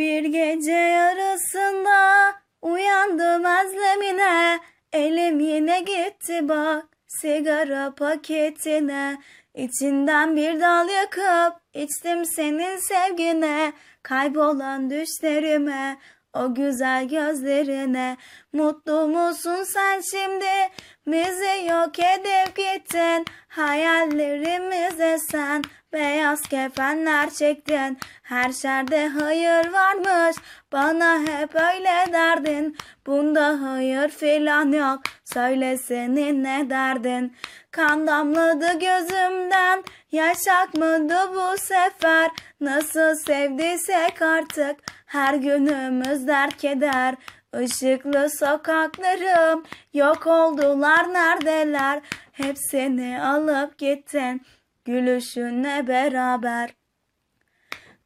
Bir gece yarısında uyandım özlemine. Elim yine gitti bak sigara paketine. İçinden bir dal yakıp içtim senin sevgine. Kaybolan düşlerime o güzel gözlerine. Mutlu musun sen şimdi? Bizi yok edip gittin Hayallerimize sen Beyaz kefenler çektin. Her şerde hayır varmış. Bana hep öyle derdin. Bunda hayır filan yok. Söyle senin ne derdin? Kan damladı gözümden. Yaş akmadı bu sefer? Nasıl sevdiysek artık Her günümüz dert keder Işıklı sokaklarım yok oldular neredeler Hepsini alıp gittin gülüşünle beraber.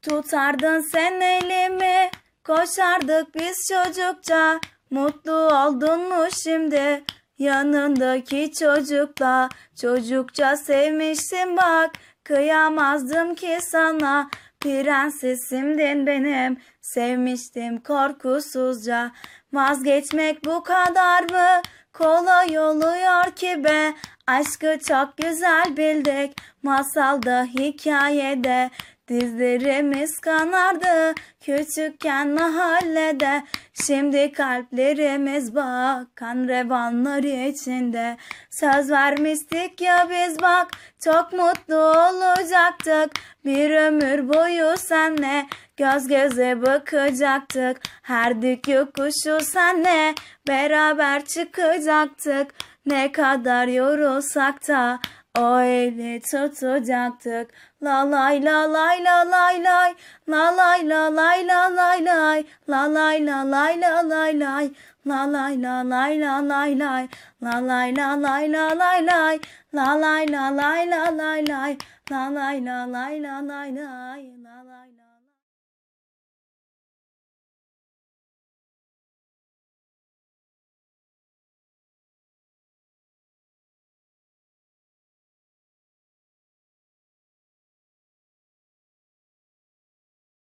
Tutardın sen elimi koşardık biz çocukça. Mutlu oldun mu şimdi? Yanındaki çocukla. Çocukça sevmiştim bak kıyamazdım ki sana Prensesimdin benim. Sevmiştim korkusuzca. Vazgeçmek bu kadar mı? Kolay oluyor ki be. Aşkı çok güzel bildik. Masalda hikayede Dizlerimiz kanardı küçükken mahallede. Şimdi kalplerimiz bak kan revanları içinde. Söz vermiştik ya biz bak çok mutlu olacaktık. Bir ömür boyu senle göz göze bakacaktık. Her dik yokuşu senle beraber çıkacaktık. Ne kadar yorulsak da eli tutacaktık. La lay la lay la lay lay. La lay la lay la lay lay. La lay la lay la lay lay. La lay la lay la lay lay. La lay la lay la lay lay. La lay la lay la lay lay. La lay la lay la lay lay. La lay la